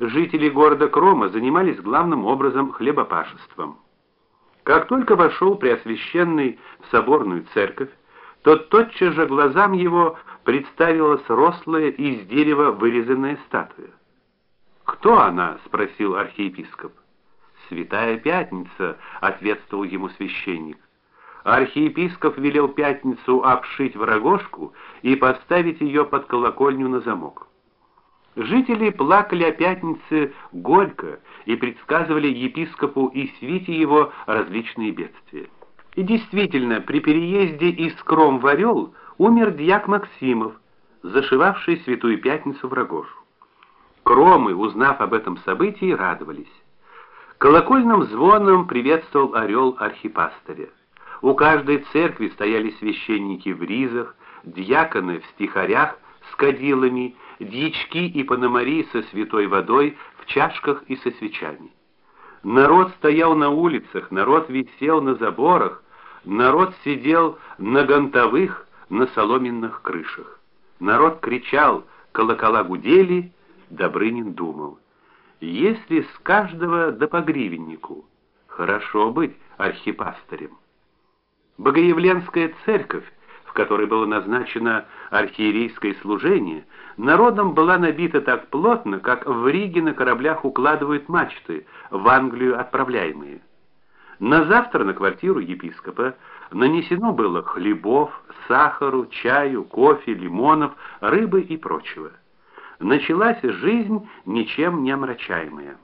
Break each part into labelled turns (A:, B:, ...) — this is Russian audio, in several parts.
A: жители города Крома занимались главным образом хлебопашеством. Как только вошел Преосвященный в соборную церковь, то тотчас же глазам его представилась рослая из дерева вырезанная статуя. "Кто она?" спросил архиепископ. "Святая Пятница", ответствовал ему священник. Архиепископ велел Пятницу обшить в рогожку и поставить ее под колокольню на замок. Жители плакали о Пятнице горько и предсказывали епископу и свите его различные бедствия. И действительно, при переезде из Кром в Орел умер дьяк Максимов, зашивавший Святую Пятницу в рогожу. Кромы, узнав об этом событии, радовались. Колокольным звоном приветствовал орел архипастыря. У каждой церкви стояли священники в ризах, диаконы в стихарях с кадилами, дьячки и пономари со святой водой в чашках и со свечами. Народ стоял на улицах, народ висел на заборах, Народ сидел на гонтовых, на соломенных крышах. Народ кричал, колокола гудели, Добрынин думал: если с каждого до погривеннику, хорошо быть архипастырем. Богоявленская церковь, в которой было назначено архиерейское служение, народом была набита так плотно, как в Риге на кораблях укладывают мачты, в Англию отправляемые. На завтра на квартиру епископа нанесено было хлебов, сахару, чаю, кофе, лимонов, рыбы и прочего. Началась жизнь ничем не омрачаемая.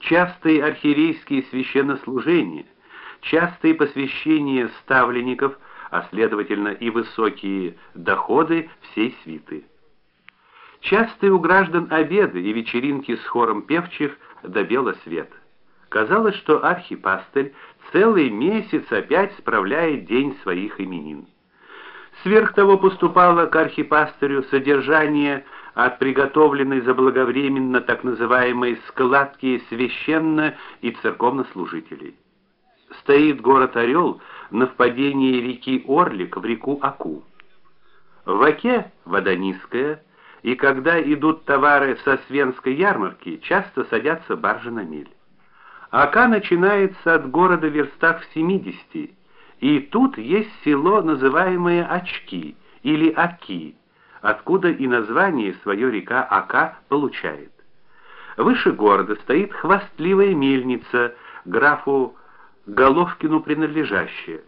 A: Частые архиерейские священнослужения, частые посвящения ставленников, а следовательно и высокие доходы всей свиты. Частые у граждан обеды и вечеринки с хором певчих до бела света. Казалось, что архипастырь целый месяц опять справляет день своих именин. Сверх того поступало к архипастырю содержание от приготовленной заблаговременно так называемой складки священно и церковнослужителей. Стоит город Орел на впадении реки Орлик в реку Аку. В Оке вода низкая, и когда идут товары со Свенской ярмарки, часто садятся баржи на мель. Ака начинается от города в верстах в 70, и тут есть село, называемое Очки или Аки, откуда и название свое река Ака получает. Выше города стоит хвастливая мельница, графу Головкину принадлежащая.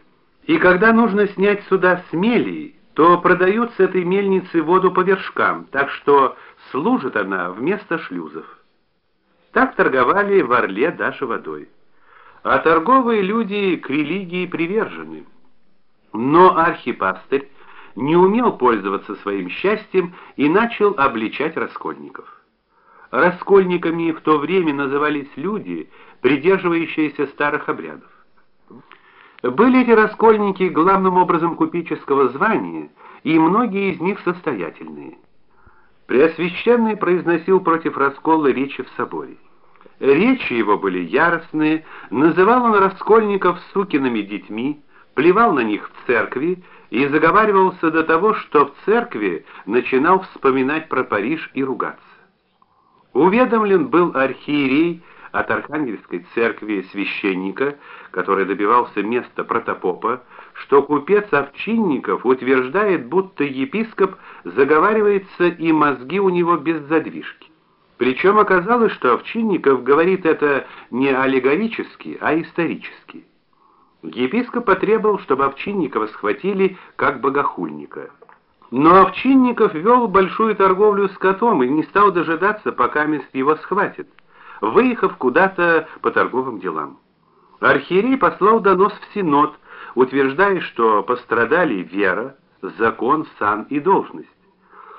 A: И когда нужно снять сюда смелей, то продают с этой мельницы воду по вершкам, так что служит она вместо шлюзов. Так торговали в Орле даже водой. А торговые люди к религии привержены. Но архипастырь не умел пользоваться своим счастьем и начал обличать раскольников. Раскольниками в то время назывались люди, придерживающиеся старых обрядов. Были эти раскольники главным образом купеческого звания, и многие из них состоятельные. Преосвященный произносил против раскола речи в соборе. Речи его были яростные, называл он раскольников сукиными детьми, плевал на них в церкви и заговаривался до того, что в церкви начинал вспоминать про Париж и ругаться. Уведомлен был архиерей от Архангельской церкви священника, который добивался места протопопа, что купец Овчинников утверждает, будто епископ заговаривается и мозги у него без задвижки. Причем оказалось, что Овчинников говорит это не аллегорически, а исторически. Епископ потребовал, чтобы Овчинникова схватили как богохульника. Но Овчинников вел большую торговлю с котом и не стал дожидаться, пока мест его схватят выехав куда-то по торговым делам. Архиерей послал донос в синод, утверждая, что пострадали вера, закон, сан и должность.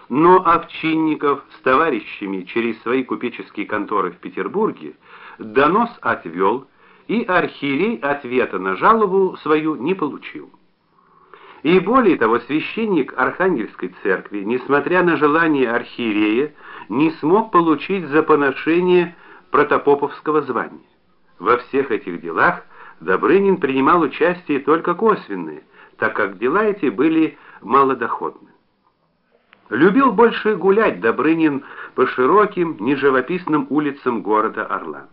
A: Но Овчинников с товарищами через свои купеческие конторы в Петербурге донос отвел, и архиерей ответа на жалобу свою не получил. И более того, священник Архангельской церкви, несмотря на желание архиерея, не смог получить за поношение протопоповского звания. Во всех этих делах Добрынин принимал участие только косвенное, так как дела эти были малодоходны. Любил больше гулять Добрынин по широким, неживописным улицам города Орла.